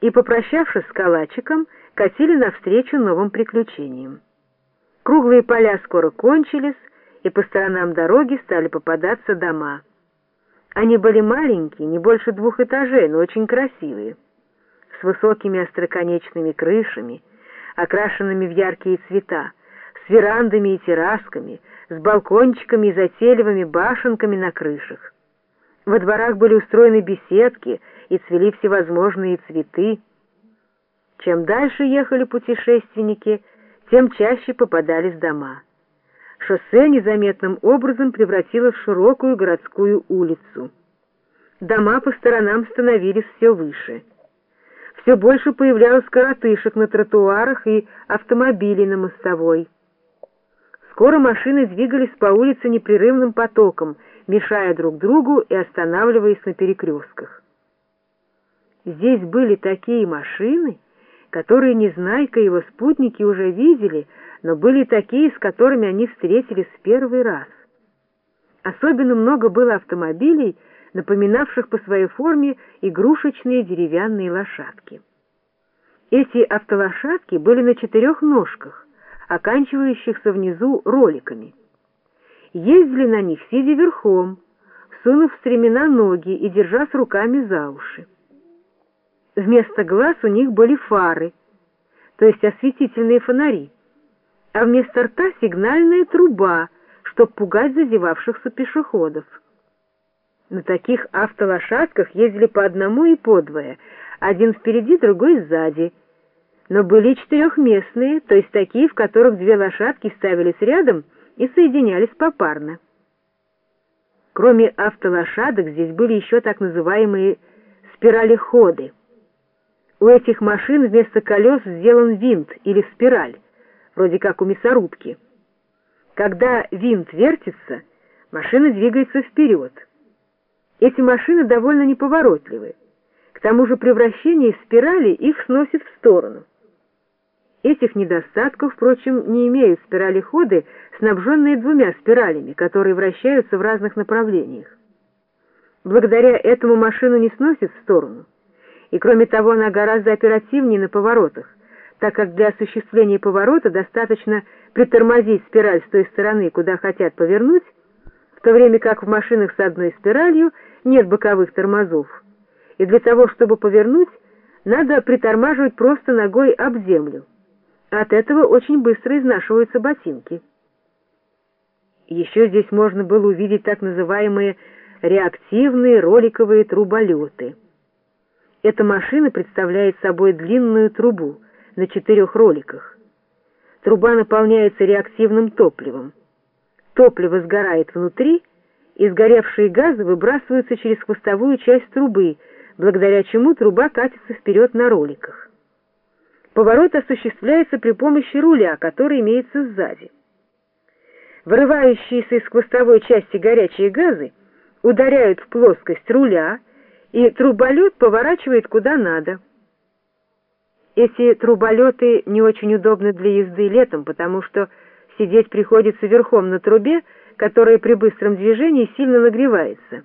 и, попрощавшись с калачиком, катили навстречу новым приключениям. Круглые поля скоро кончились, и по сторонам дороги стали попадаться дома. Они были маленькие, не больше двух этажей, но очень красивые, с высокими остроконечными крышами, окрашенными в яркие цвета, с верандами и террасками, с балкончиками и затейливыми башенками на крышах. Во дворах были устроены беседки и цвели всевозможные цветы. Чем дальше ехали путешественники, тем чаще попадались дома. Шоссе незаметным образом превратилось в широкую городскую улицу. Дома по сторонам становились все выше. Все больше появлялось коротышек на тротуарах и автомобилей на мостовой. Скоро машины двигались по улице непрерывным потоком, мешая друг другу и останавливаясь на перекрестках. Здесь были такие машины, которые Незнайка и его спутники уже видели, но были такие, с которыми они встретились в первый раз. Особенно много было автомобилей, напоминавших по своей форме игрушечные деревянные лошадки. Эти автолошадки были на четырех ножках, оканчивающихся внизу роликами. Ездили на них сидя верхом, сунув стремена ноги и держась руками за уши. Вместо глаз у них были фары, то есть осветительные фонари, а вместо рта сигнальная труба, чтобы пугать зазевавшихся пешеходов. На таких автолошадках ездили по одному и по двое, один впереди, другой сзади. Но были четырехместные, то есть такие, в которых две лошадки ставились рядом и соединялись попарно. Кроме автолошадок здесь были еще так называемые спиралеходы — у этих машин вместо колес сделан винт или спираль, вроде как у мясорубки. Когда винт вертится, машина двигается вперед. Эти машины довольно неповоротливы. К тому же при вращении спирали их сносит в сторону. Этих недостатков, впрочем, не имеют спирали ходы, снабженные двумя спиралями, которые вращаются в разных направлениях. Благодаря этому машину не сносит в сторону и кроме того она гораздо оперативнее на поворотах, так как для осуществления поворота достаточно притормозить спираль с той стороны, куда хотят повернуть, в то время как в машинах с одной спиралью нет боковых тормозов, и для того, чтобы повернуть, надо притормаживать просто ногой об землю. От этого очень быстро изнашиваются ботинки. Еще здесь можно было увидеть так называемые реактивные роликовые труболеты — эта машина представляет собой длинную трубу на четырех роликах. Труба наполняется реактивным топливом. Топливо сгорает внутри, и сгоревшие газы выбрасываются через хвостовую часть трубы, благодаря чему труба катится вперед на роликах. Поворот осуществляется при помощи руля, который имеется сзади. Вырывающиеся из хвостовой части горячие газы ударяют в плоскость руля, и труболет поворачивает куда надо. Эти труболеты не очень удобны для езды летом, потому что сидеть приходится верхом на трубе, которая при быстром движении сильно нагревается.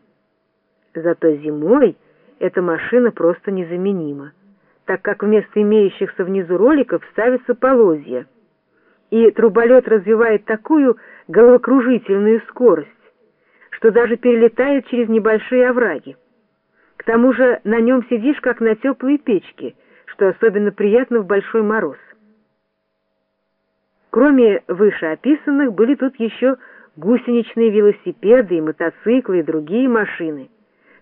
Зато зимой эта машина просто незаменима, так как вместо имеющихся внизу роликов ставятся полозья. И труболет развивает такую головокружительную скорость, что даже перелетает через небольшие овраги. К тому же на нем сидишь, как на теплой печке, что особенно приятно в большой мороз. Кроме вышеописанных, были тут еще гусеничные велосипеды и мотоциклы и другие машины,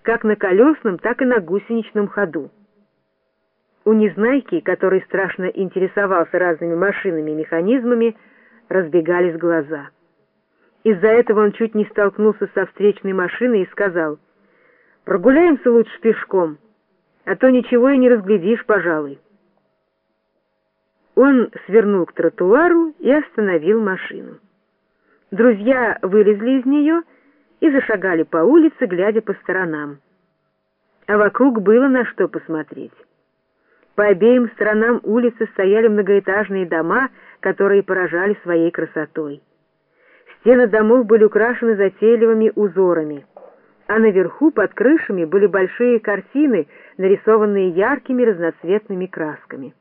как на колесном, так и на гусеничном ходу. У Незнайки, который страшно интересовался разными машинами и механизмами, разбегались глаза. Из-за этого он чуть не столкнулся со встречной машиной и сказал — Прогуляемся лучше пешком, а то ничего и не разглядишь, пожалуй. Он свернул к тротуару и остановил машину. Друзья вылезли из нее и зашагали по улице, глядя по сторонам. А вокруг было на что посмотреть. По обеим сторонам улицы стояли многоэтажные дома, которые поражали своей красотой. Стены домов были украшены затейливыми узорами — а наверху под крышами были большие картины, нарисованные яркими разноцветными красками.